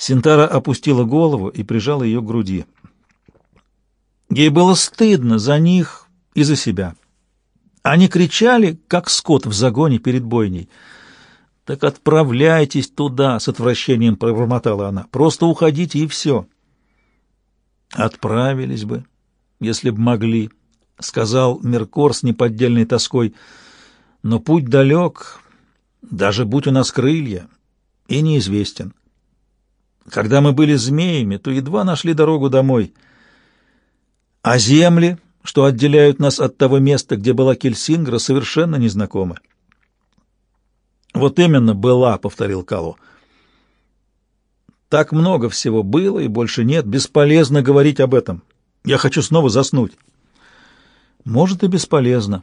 Синтара опустила голову и прижала ее к груди. Ей было стыдно за них и за себя. Они кричали, как скот в загоне перед бойней. «Так отправляйтесь туда!» — с отвращением пробормотала она. «Просто уходите, и все!» «Отправились бы, если б могли», — сказал Меркор с неподдельной тоской. «Но путь далек, даже будь у нас крылья, и неизвестен. Когда мы были змеями, то едва нашли дорогу домой. А земли, что отделяют нас от того места, где была Кельсингра, совершенно незнакомы». «Вот именно была», — повторил Калу. «Так много всего было и больше нет. Бесполезно говорить об этом. Я хочу снова заснуть». «Может, и бесполезно.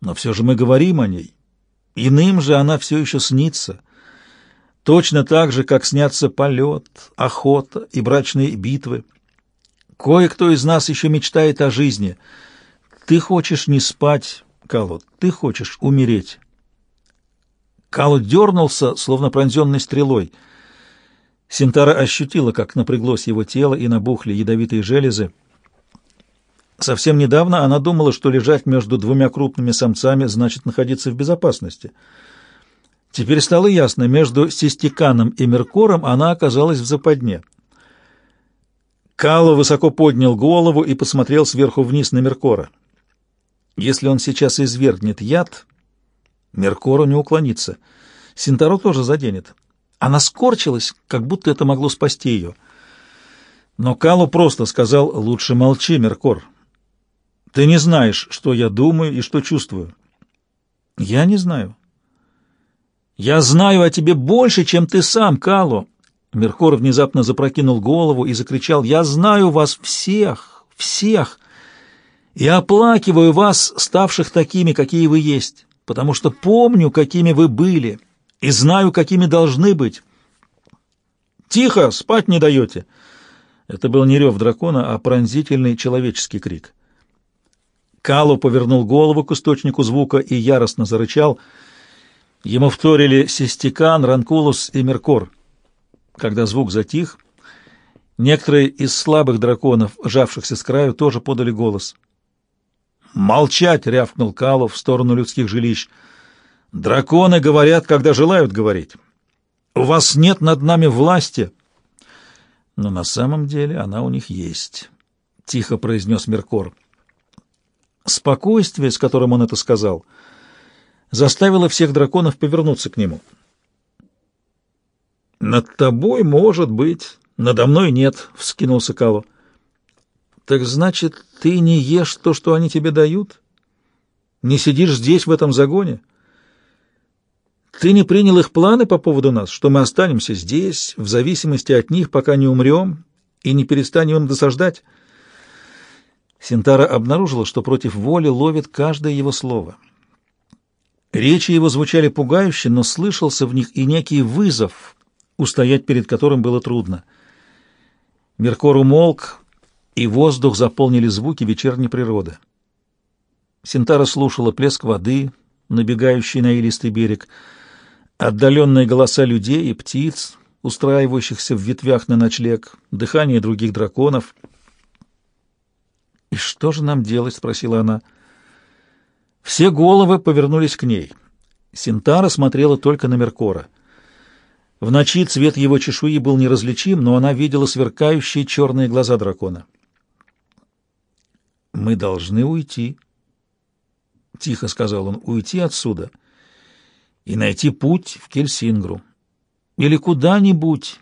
Но все же мы говорим о ней. Иным же она все еще снится. Точно так же, как снятся полет, охота и брачные битвы. Кое-кто из нас еще мечтает о жизни. Ты хочешь не спать, Калу, ты хочешь умереть». Калу дернулся, словно пронзенный стрелой. Синтара ощутила, как напряглось его тело и набухли ядовитые железы. Совсем недавно она думала, что лежать между двумя крупными самцами значит находиться в безопасности. Теперь стало ясно, между Систиканом и Меркором она оказалась в западне. Кало высоко поднял голову и посмотрел сверху вниз на Меркора. Если он сейчас извергнет яд, Меркору не уклониться. Синтаро тоже заденет. Она скорчилась, как будто это могло спасти ее. Но Калу просто сказал «Лучше молчи, Меркор. Ты не знаешь, что я думаю и что чувствую». «Я не знаю». «Я знаю о тебе больше, чем ты сам, Калу». Меркор внезапно запрокинул голову и закричал «Я знаю вас всех, всех, и оплакиваю вас, ставших такими, какие вы есть» потому что помню, какими вы были, и знаю, какими должны быть. «Тихо! Спать не даете!» Это был не рев дракона, а пронзительный человеческий крик. Калу повернул голову к источнику звука и яростно зарычал. Ему вторили Систикан, Ранкулус и Меркор. Когда звук затих, некоторые из слабых драконов, жавшихся с краю, тоже подали голос — «Молчать!» — рявкнул Калов в сторону людских жилищ. «Драконы говорят, когда желают говорить. У вас нет над нами власти». «Но на самом деле она у них есть», — тихо произнес Меркор. Спокойствие, с которым он это сказал, заставило всех драконов повернуться к нему. «Над тобой, может быть, надо мной нет», — вскинулся Кало. Так значит, ты не ешь то, что они тебе дают? Не сидишь здесь, в этом загоне? Ты не принял их планы по поводу нас, что мы останемся здесь, в зависимости от них, пока не умрем и не перестанем им досаждать? Синтара обнаружила, что против воли ловит каждое его слово. Речи его звучали пугающе, но слышался в них и некий вызов, устоять перед которым было трудно. Меркор умолк, и воздух заполнили звуки вечерней природы. Синтара слушала плеск воды, набегающий на илистый берег, отдаленные голоса людей и птиц, устраивающихся в ветвях на ночлег, дыхание других драконов. «И что же нам делать?» — спросила она. Все головы повернулись к ней. Синтара смотрела только на Меркора. В ночи цвет его чешуи был неразличим, но она видела сверкающие черные глаза дракона. «Мы должны уйти», — тихо сказал он, — «уйти отсюда и найти путь в Кельсингру или куда-нибудь,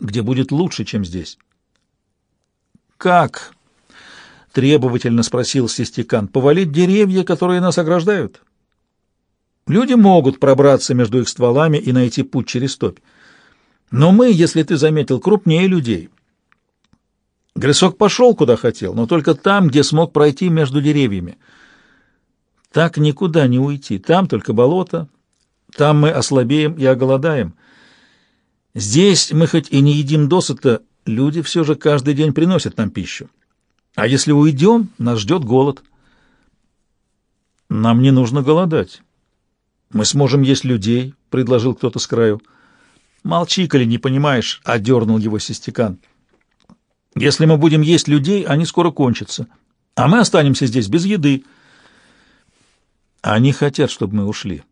где будет лучше, чем здесь». «Как?» — требовательно спросил Систикан. «Повалить деревья, которые нас ограждают?» Люди могут пробраться между их стволами и найти путь через топь. Но мы, если ты заметил, крупнее людей. Грысок пошел, куда хотел, но только там, где смог пройти между деревьями. Так никуда не уйти. Там только болото, там мы ослабеем и оголодаем. Здесь мы хоть и не едим досыта, люди все же каждый день приносят нам пищу. А если уйдем, нас ждет голод. Нам не нужно голодать. Мы сможем есть людей, — предложил кто-то с краю. «Молчи, коли не понимаешь», — одернул его Систекан. «Если мы будем есть людей, они скоро кончатся, а мы останемся здесь без еды». «Они хотят, чтобы мы ушли».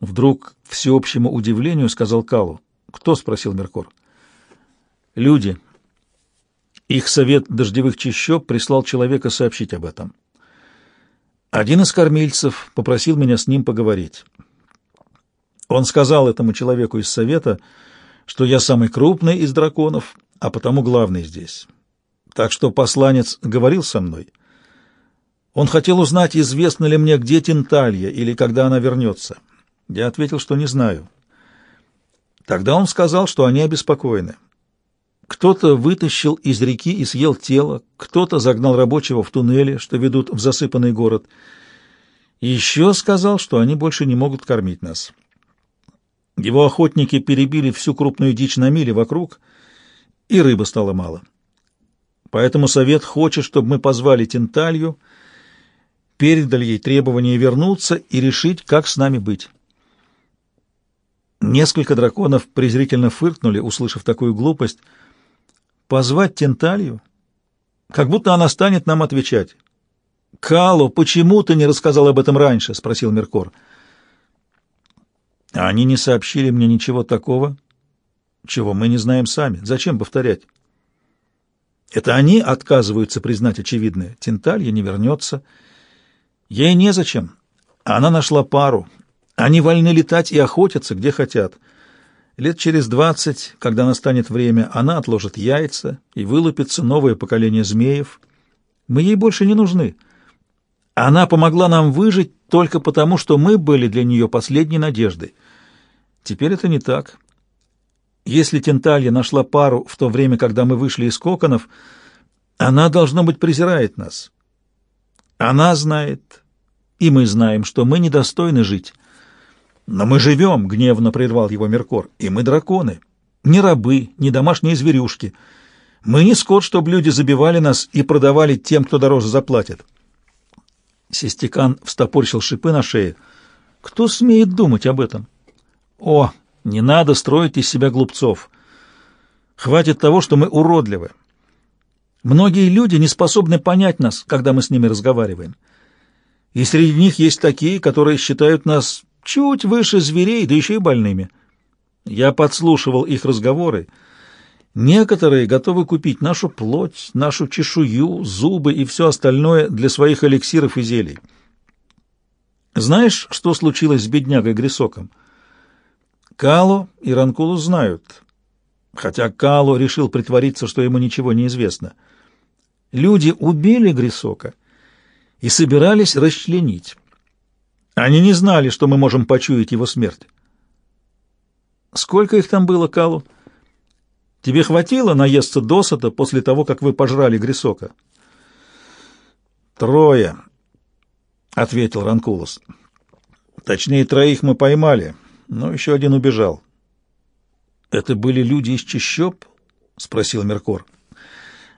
Вдруг, всеобщему удивлению, сказал Калу. «Кто?» — спросил Меркор. «Люди». Их совет дождевых чащоб прислал человека сообщить об этом. Один из кормильцев попросил меня с ним поговорить. Он сказал этому человеку из совета, что я самый крупный из драконов, а потому главный здесь. Так что посланец говорил со мной. Он хотел узнать, известно ли мне, где Тенталья или когда она вернется. Я ответил, что не знаю. Тогда он сказал, что они обеспокоены. Кто-то вытащил из реки и съел тело, кто-то загнал рабочего в туннели, что ведут в засыпанный город. Еще сказал, что они больше не могут кормить нас. Его охотники перебили всю крупную дичь на миле вокруг, и рыбы стало мало. Поэтому совет хочет, чтобы мы позвали Тенталью, передали ей требование вернуться и решить, как с нами быть. Несколько драконов презрительно фыркнули, услышав такую глупость. Позвать Тенталью? Как будто она станет нам отвечать. «Калу, почему ты не рассказал об этом раньше?» — спросил Меркор. «Они не сообщили мне ничего такого, чего мы не знаем сами. Зачем повторять?» «Это они отказываются признать очевидное. Тенталья не вернется. Ей незачем. Она нашла пару. Они вольны летать и охотиться, где хотят. Лет через двадцать, когда настанет время, она отложит яйца, и вылупится новое поколение змеев. Мы ей больше не нужны. Она помогла нам выжить только потому, что мы были для нее последней надеждой. Теперь это не так. Если Тенталья нашла пару в то время, когда мы вышли из коконов, она, должно быть, презирает нас. Она знает, и мы знаем, что мы недостойны жить». «Но мы живем», — гневно прервал его Меркор, — «и мы драконы, не рабы, не домашние зверюшки. Мы не скот, чтобы люди забивали нас и продавали тем, кто дороже заплатит». Систекан встопорщил шипы на шее. «Кто смеет думать об этом?» «О, не надо строить из себя глупцов. Хватит того, что мы уродливы. Многие люди не способны понять нас, когда мы с ними разговариваем. И среди них есть такие, которые считают нас чуть выше зверей, да еще и больными. Я подслушивал их разговоры. Некоторые готовы купить нашу плоть, нашу чешую, зубы и все остальное для своих эликсиров и зелий. Знаешь, что случилось с беднягой Грисоком? Кало и Ранкулу знают, хотя Кало решил притвориться, что ему ничего не известно. Люди убили Грисока и собирались расчленить. Они не знали, что мы можем почуять его смерть. Сколько их там было, Калу? Тебе хватило наесться досыта после того, как вы пожрали Грисока? Трое, — ответил Ранкулос. Точнее, троих мы поймали, но еще один убежал. Это были люди из чащоб? — спросил Меркор.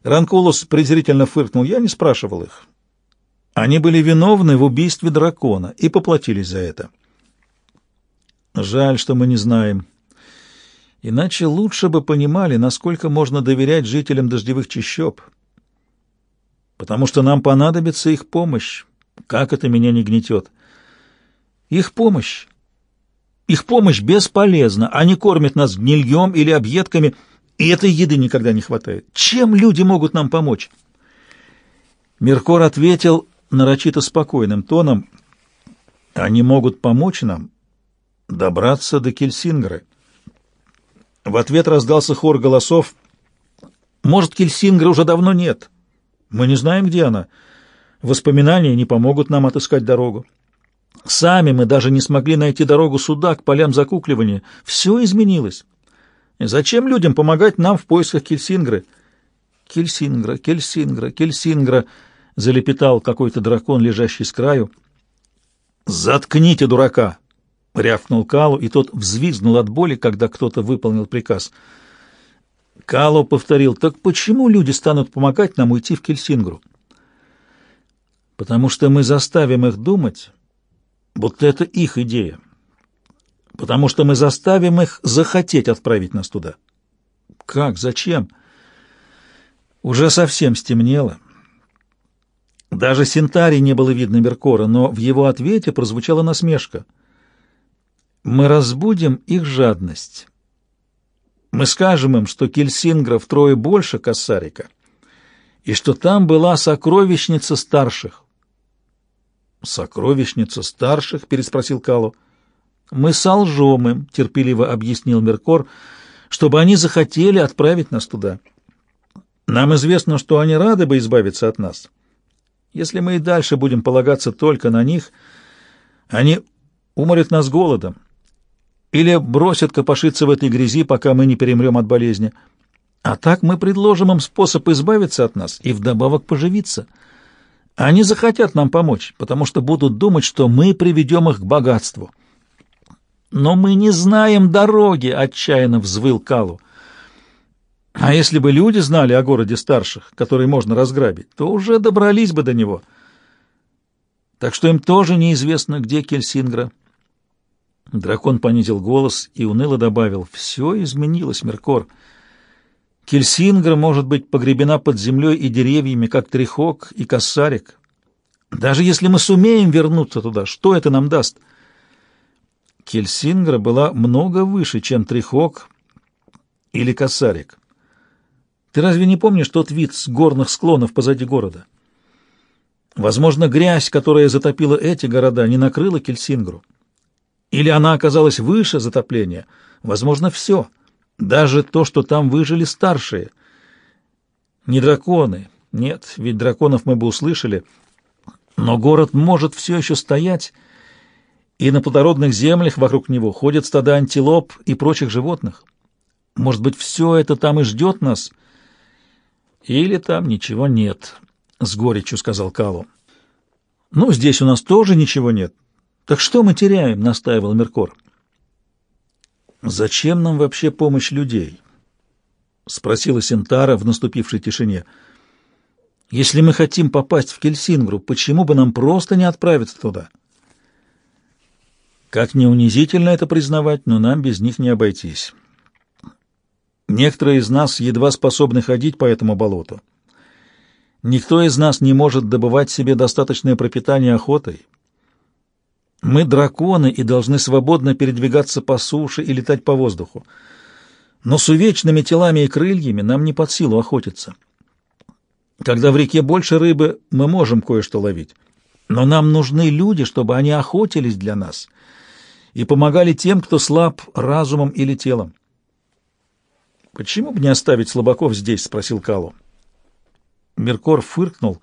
Ранкулос презрительно фыркнул. Я не спрашивал их. Они были виновны в убийстве дракона и поплатились за это. Жаль, что мы не знаем. Иначе лучше бы понимали, насколько можно доверять жителям дождевых чащоб. Потому что нам понадобится их помощь. Как это меня не гнетет. Их помощь. Их помощь бесполезна. Они кормят нас гнильем или объедками, и этой еды никогда не хватает. Чем люди могут нам помочь? Меркор ответил нарочито спокойным тоном, «Они могут помочь нам добраться до Кельсингры». В ответ раздался хор голосов. «Может, Кельсингры уже давно нет. Мы не знаем, где она. Воспоминания не помогут нам отыскать дорогу. Сами мы даже не смогли найти дорогу сюда, к полям закукливания. Все изменилось. зачем людям помогать нам в поисках Кельсингры?» «Кельсингра, Кельсингра, Кельсингра!» Залепетал какой-то дракон, лежащий с краю. «Заткните дурака!» — рявкнул Калу, и тот взвизгнул от боли, когда кто-то выполнил приказ. Калу повторил, «Так почему люди станут помогать нам уйти в Кельсингру?» «Потому что мы заставим их думать, будто это их идея. потому что мы заставим их захотеть отправить нас туда. Как? Зачем? Уже совсем стемнело. Даже Синтари не было видно Меркора, но в его ответе прозвучала насмешка. «Мы разбудим их жадность. Мы скажем им, что Кельсингра втрое больше Кассарика, и что там была сокровищница старших». «Сокровищница старших?» — переспросил Калу. «Мы солжем им», — терпеливо объяснил Меркор, — «чтобы они захотели отправить нас туда. Нам известно, что они рады бы избавиться от нас». Если мы и дальше будем полагаться только на них, они уморят нас голодом или бросят копошиться в этой грязи, пока мы не перемрем от болезни. А так мы предложим им способ избавиться от нас и вдобавок поживиться. Они захотят нам помочь, потому что будут думать, что мы приведем их к богатству. Но мы не знаем дороги, — отчаянно взвыл Калу. А если бы люди знали о городе старших, который можно разграбить, то уже добрались бы до него. Так что им тоже неизвестно, где Кельсингра. Дракон понизил голос и уныло добавил, «Все изменилось, Меркор. Кельсингра может быть погребена под землей и деревьями, как Трихок и Кассарик. Даже если мы сумеем вернуться туда, что это нам даст?» Кельсингра была много выше, чем Трихок или Кассарик. Ты разве не помнишь тот вид с горных склонов позади города? Возможно, грязь, которая затопила эти города, не накрыла Кельсингру. Или она оказалась выше затопления. Возможно, все. Даже то, что там выжили старшие. Не драконы. Нет, ведь драконов мы бы услышали. Но город может все еще стоять, и на плодородных землях вокруг него ходят стада антилоп и прочих животных. Может быть, все это там и ждет нас — или там ничего нет, — с горечью сказал Калу. Ну, здесь у нас тоже ничего нет. Так что мы теряем, — настаивал Меркор. Зачем нам вообще помощь людей? — спросила Синтара в наступившей тишине. Если мы хотим попасть в Кельсингру, почему бы нам просто не отправиться туда? Как не унизительно это признавать, но нам без них не обойтись. Некоторые из нас едва способны ходить по этому болоту. Никто из нас не может добывать себе достаточное пропитание охотой. Мы драконы и должны свободно передвигаться по суше и летать по воздуху. Но с увечными телами и крыльями нам не под силу охотиться. Когда в реке больше рыбы, мы можем кое-что ловить. Но нам нужны люди, чтобы они охотились для нас и помогали тем, кто слаб разумом или телом. «Почему бы не оставить слабаков здесь?» — спросил Калу. Меркор фыркнул.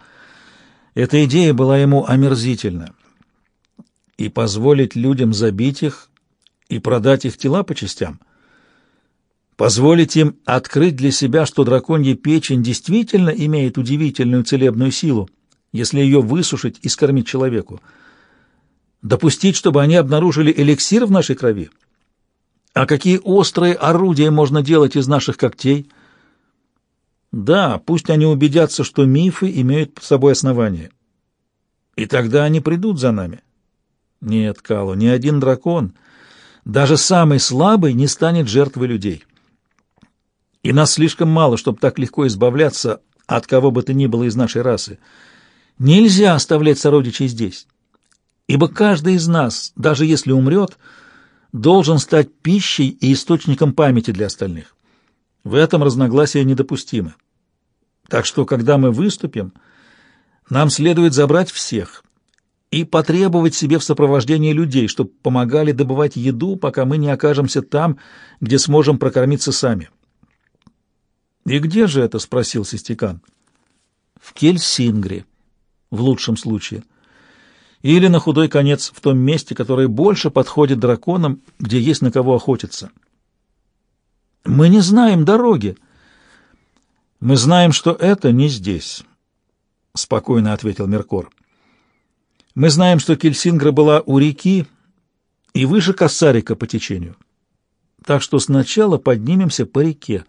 Эта идея была ему омерзительна. И позволить людям забить их и продать их тела по частям? Позволить им открыть для себя, что драконья печень действительно имеет удивительную целебную силу, если ее высушить и скормить человеку? Допустить, чтобы они обнаружили эликсир в нашей крови? — а какие острые орудия можно делать из наших когтей? Да, пусть они убедятся, что мифы имеют под собой основание. И тогда они придут за нами. Нет, Калу, ни один дракон, даже самый слабый, не станет жертвой людей. И нас слишком мало, чтобы так легко избавляться от кого бы то ни было из нашей расы. Нельзя оставлять сородичей здесь, ибо каждый из нас, даже если умрет, — должен стать пищей и источником памяти для остальных. В этом разногласия недопустимы. Так что, когда мы выступим, нам следует забрать всех и потребовать себе в сопровождении людей, чтобы помогали добывать еду, пока мы не окажемся там, где сможем прокормиться сами. «И где же это?» — спросил Систикан. «В Кельсингре, в лучшем случае» или на худой конец в том месте, которое больше подходит драконам, где есть на кого охотиться. Мы не знаем дороги. Мы знаем, что это не здесь, спокойно ответил Меркор. Мы знаем, что Кельсингра была у реки и выше Кассарика по течению. Так что сначала поднимемся по реке.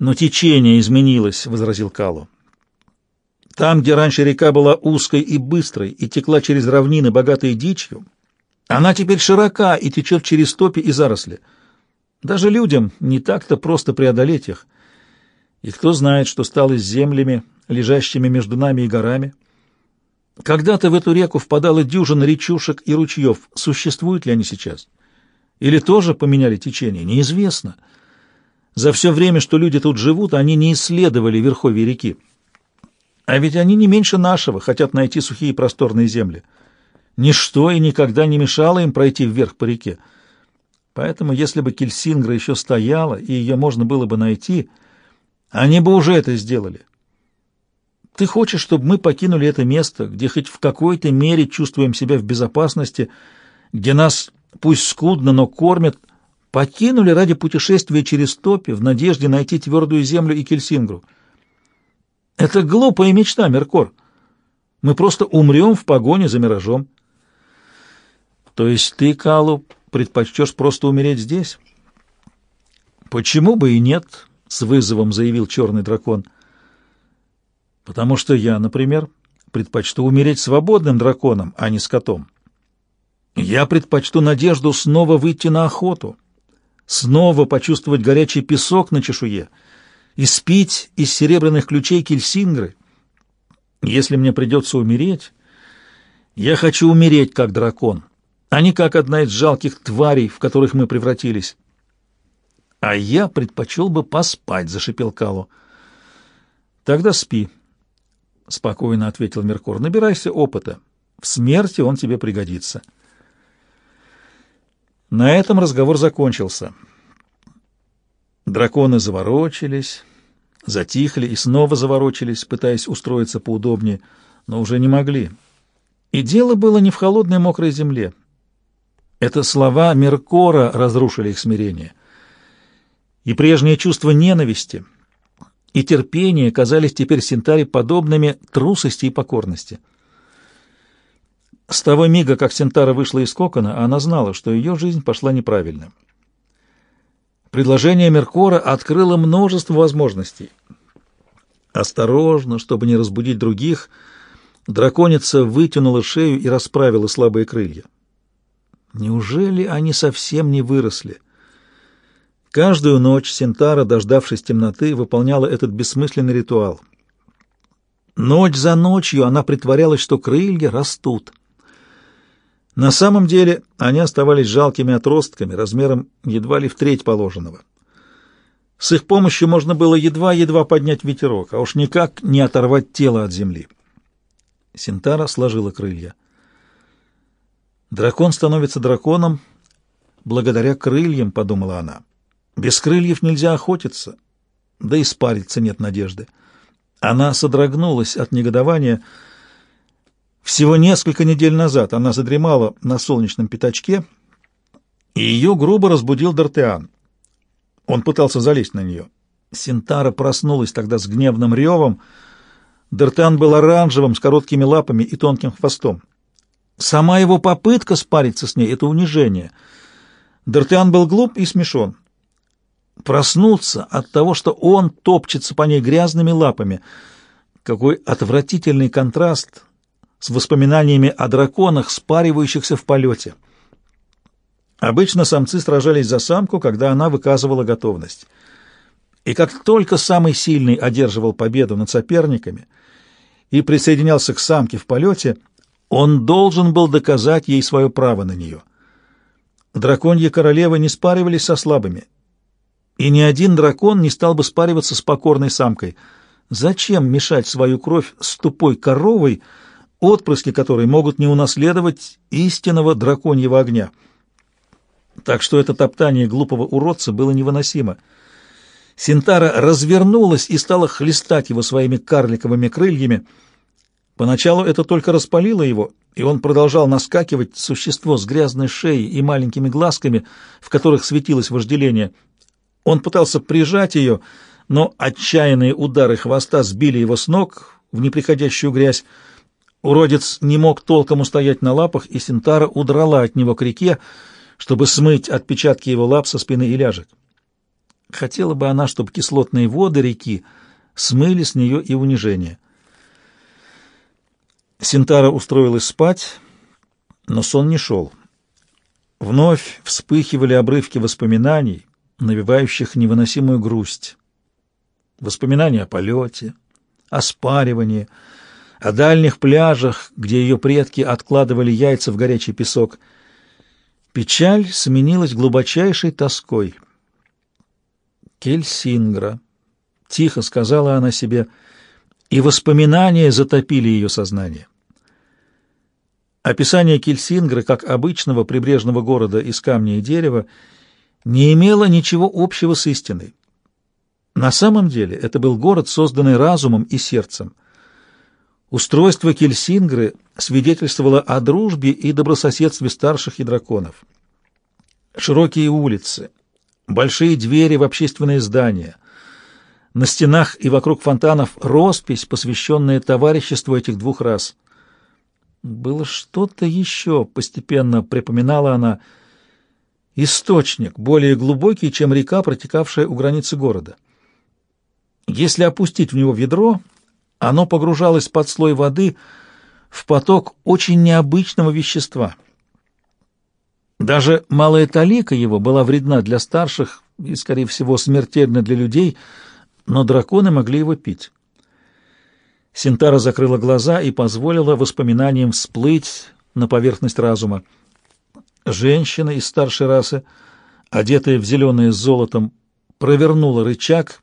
Но течение изменилось, возразил Калу. Там, где раньше река была узкой и быстрой и текла через равнины, богатые дичью, Она теперь широка и течет через топи и заросли. Даже людям не так-то просто преодолеть их. И кто знает, что стало с землями, лежащими между нами и горами. Когда-то в эту реку впадала дюжина речушек и ручьев. Существуют ли они сейчас? Или тоже поменяли течение? Неизвестно. За все время, что люди тут живут, они не исследовали верховья реки. А ведь они не меньше нашего хотят найти сухие просторные земли. Ничто и никогда не мешало им пройти вверх по реке. Поэтому, если бы Кельсингра еще стояла, и ее можно было бы найти, они бы уже это сделали. Ты хочешь, чтобы мы покинули это место, где хоть в какой-то мере чувствуем себя в безопасности, где нас, пусть скудно, но кормят, покинули ради путешествия через топи в надежде найти твердую землю и Кельсингру? Это глупая мечта, Меркор. Мы просто умрем в погоне за миражом. То есть ты, Калу, предпочтешь просто умереть здесь? Почему бы и нет, с вызовом заявил черный дракон. Потому что я, например, предпочту умереть свободным драконом, а не скотом. Я предпочту надежду снова выйти на охоту, снова почувствовать горячий песок на чешуе и спить из серебряных ключей кельсингры. Если мне придется умереть, я хочу умереть как дракон, а не как одна из жалких тварей, в которых мы превратились. — А я предпочел бы поспать, — зашипел Калу. — Тогда спи, — спокойно ответил Меркур. — Набирайся опыта. В смерти он тебе пригодится. На этом разговор закончился. Драконы заворочились, затихли и снова заворочились, пытаясь устроиться поудобнее, но уже не могли. И дело было не в холодной мокрой земле. Это слова Меркора разрушили их смирение. И прежние чувства ненависти и терпения казались теперь Синтаре подобными трусости и покорности. С того мига, как Синтара вышла из кокона, она знала, что ее жизнь пошла неправильно. Предложение Меркора открыло множество возможностей. Осторожно, чтобы не разбудить других, драконица вытянула шею и расправила слабые крылья. Неужели они совсем не выросли? Каждую ночь Синтара, дождавшись темноты, выполняла этот бессмысленный ритуал. Ночь за ночью она притворялась, что крылья растут. На самом деле они оставались жалкими отростками, размером едва ли в треть положенного. С их помощью можно было едва-едва поднять ветерок, а уж никак не оторвать тело от земли. Синтара сложила крылья. Дракон становится драконом благодаря крыльям, подумала она. Без крыльев нельзя охотиться, да и спариться нет надежды. Она содрогнулась от негодования. Всего несколько недель назад она задремала на солнечном пятачке, и ее грубо разбудил Д'Артеан. Он пытался залезть на нее. Синтара проснулась тогда с гневным ревом. Д'Артеан был оранжевым, с короткими лапами и тонким хвостом. Сама его попытка спариться с ней — это унижение. Д'Артиан был глуп и смешон. Проснуться от того, что он топчется по ней грязными лапами. Какой отвратительный контраст с воспоминаниями о драконах, спаривающихся в полете. Обычно самцы сражались за самку, когда она выказывала готовность. И как только самый сильный одерживал победу над соперниками и присоединялся к самке в полете — он должен был доказать ей свое право на нее. Драконьи королевы не спаривались со слабыми, и ни один дракон не стал бы спариваться с покорной самкой. Зачем мешать свою кровь с тупой коровой, отпрыски которой могут не унаследовать истинного драконьего огня? Так что это топтание глупого уродца было невыносимо. Синтара развернулась и стала хлестать его своими карликовыми крыльями, Поначалу это только распалило его, и он продолжал наскакивать существо с грязной шеей и маленькими глазками, в которых светилось вожделение. Он пытался прижать ее, но отчаянные удары хвоста сбили его с ног в неприходящую грязь. Уродец не мог толком устоять на лапах, и Синтара удрала от него к реке, чтобы смыть отпечатки его лап со спины и ляжек. Хотела бы она, чтобы кислотные воды реки смыли с нее и унижение. Синтара устроилась спать, но сон не шел. Вновь вспыхивали обрывки воспоминаний, навевающих невыносимую грусть. Воспоминания о полете, о спаривании, о дальних пляжах, где ее предки откладывали яйца в горячий песок. Печаль сменилась глубочайшей тоской. «Кельсингра», — тихо сказала она себе, и воспоминания затопили ее сознание. Описание Кельсингры как обычного прибрежного города из камня и дерева не имело ничего общего с истиной. На самом деле это был город, созданный разумом и сердцем. Устройство Кельсингры свидетельствовало о дружбе и добрососедстве старших и драконов. Широкие улицы, большие двери в общественные здания, на стенах и вокруг фонтанов роспись, посвященная товариществу этих двух рас. Было что-то еще, постепенно припоминала она, источник, более глубокий, чем река, протекавшая у границы города. Если опустить в него ведро, оно погружалось под слой воды в поток очень необычного вещества. Даже малая талика его была вредна для старших и, скорее всего, смертельна для людей, но драконы могли его пить. Синтара закрыла глаза и позволила воспоминаниям всплыть на поверхность разума. Женщина из старшей расы, одетая в зеленое с золотом, провернула рычаг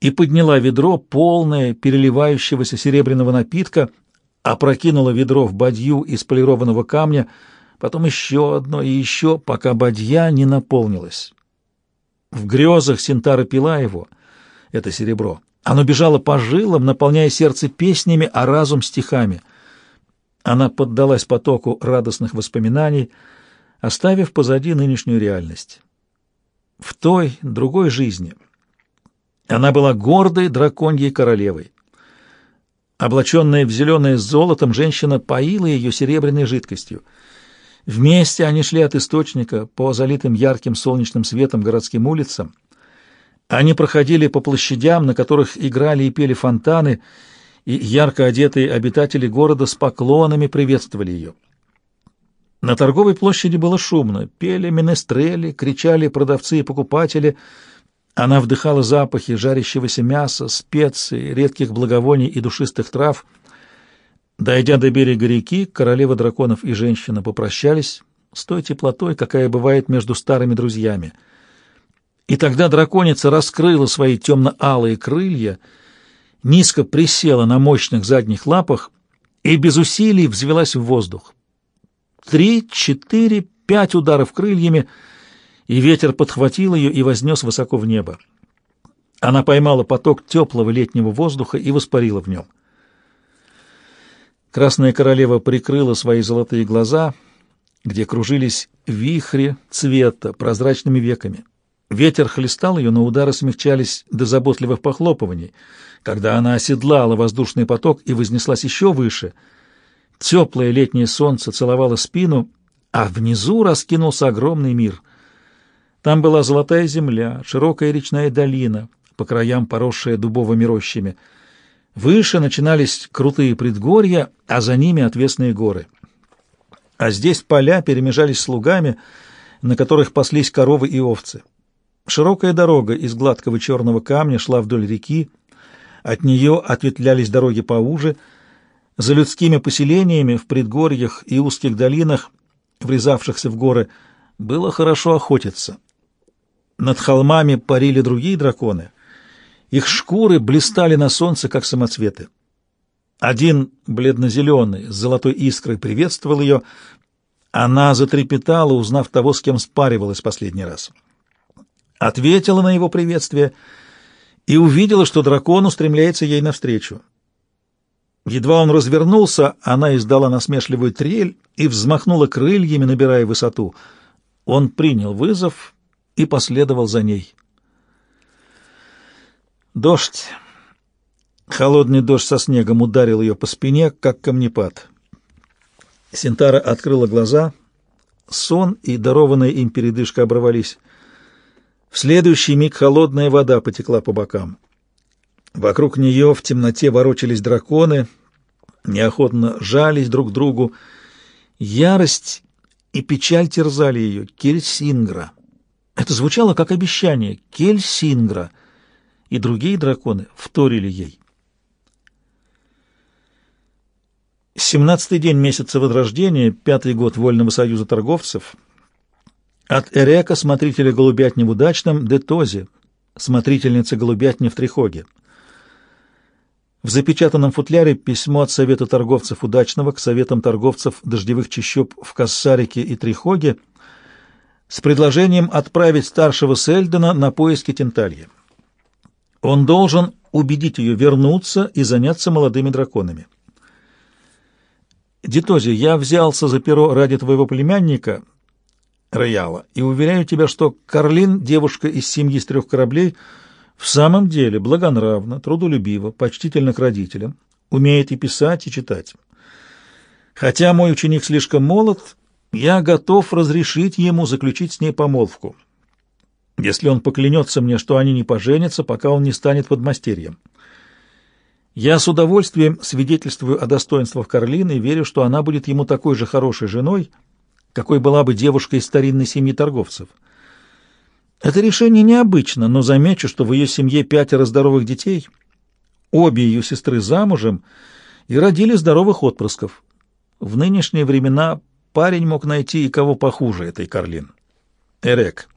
и подняла ведро, полное переливающегося серебряного напитка, опрокинула ведро в бадью из полированного камня, потом еще одно и еще, пока бадья не наполнилась. В грезах Синтара пила его, это серебро. Оно бежало по жилам, наполняя сердце песнями, а разум стихами. Она поддалась потоку радостных воспоминаний, оставив позади нынешнюю реальность. В той, другой жизни — она была гордой драконьей королевой. Облаченная в зеленое с золотом, женщина поила ее серебряной жидкостью. Вместе они шли от источника по залитым ярким солнечным светом городским улицам. Они проходили по площадям, на которых играли и пели фонтаны, и ярко одетые обитатели города с поклонами приветствовали ее. На торговой площади было шумно. Пели менестрели, кричали продавцы и покупатели — она вдыхала запахи жарящегося мяса, специй, редких благовоний и душистых трав. Дойдя до берега реки, королева драконов и женщина попрощались с той теплотой, какая бывает между старыми друзьями. И тогда драконица раскрыла свои темно-алые крылья, низко присела на мощных задних лапах и без усилий взвелась в воздух. Три, четыре, пять ударов крыльями — и ветер подхватил ее и вознес высоко в небо. Она поймала поток теплого летнего воздуха и воспарила в нем. Красная королева прикрыла свои золотые глаза, где кружились вихри цвета прозрачными веками. Ветер хлестал ее, но удары смягчались до заботливых похлопываний. Когда она оседлала воздушный поток и вознеслась еще выше, теплое летнее солнце целовало спину, а внизу раскинулся огромный мир — там была золотая земля, широкая речная долина, по краям поросшая дубовыми рощами. Выше начинались крутые предгорья, а за ними отвесные горы. А здесь поля перемежались с лугами, на которых паслись коровы и овцы. Широкая дорога из гладкого черного камня шла вдоль реки, от нее ответвлялись дороги поуже. За людскими поселениями в предгорьях и узких долинах, врезавшихся в горы, было хорошо охотиться. Над холмами парили другие драконы. Их шкуры блистали на солнце, как самоцветы. Один, бледно-зеленый, с золотой искрой, приветствовал ее. Она затрепетала, узнав того, с кем спаривалась последний раз. Ответила на его приветствие и увидела, что дракон устремляется ей навстречу. Едва он развернулся, она издала насмешливую трель и взмахнула крыльями, набирая высоту. Он принял вызов и последовал за ней. Дождь. Холодный дождь со снегом ударил ее по спине, как камнепад. Синтара открыла глаза. Сон и дарованная им передышка оборвались. В следующий миг холодная вода потекла по бокам. Вокруг нее в темноте ворочались драконы, неохотно жались друг другу. Ярость и печаль терзали ее. Кельсингра. Это звучало как обещание. Кельсингра. И другие драконы вторили ей. Семнадцатый день месяца Возрождения, пятый год Вольного союза торговцев. От Эрека, смотрителя голубятни в Удачном, до Този, смотрительницы голубятни в Трихоге. В запечатанном футляре письмо от Совета торговцев Удачного к Советам торговцев Дождевых Чащоб в Кассарике и Трихоге с предложением отправить старшего Сельдена на поиски Тенталья. Он должен убедить ее вернуться и заняться молодыми драконами. Дитози, я взялся за перо ради твоего племянника, Рояла, и уверяю тебя, что Карлин, девушка из семьи с трех кораблей, в самом деле благонравна, трудолюбива, почтительна к родителям, умеет и писать, и читать. Хотя мой ученик слишком молод, я готов разрешить ему заключить с ней помолвку, если он поклянется мне, что они не поженятся, пока он не станет подмастерьем. Я с удовольствием свидетельствую о достоинствах Карлины и верю, что она будет ему такой же хорошей женой, какой была бы девушка из старинной семьи торговцев. Это решение необычно, но замечу, что в ее семье пятеро здоровых детей, обе ее сестры замужем и родили здоровых отпрысков. В нынешние времена парень мог найти и кого похуже этой Карлин. Эрек.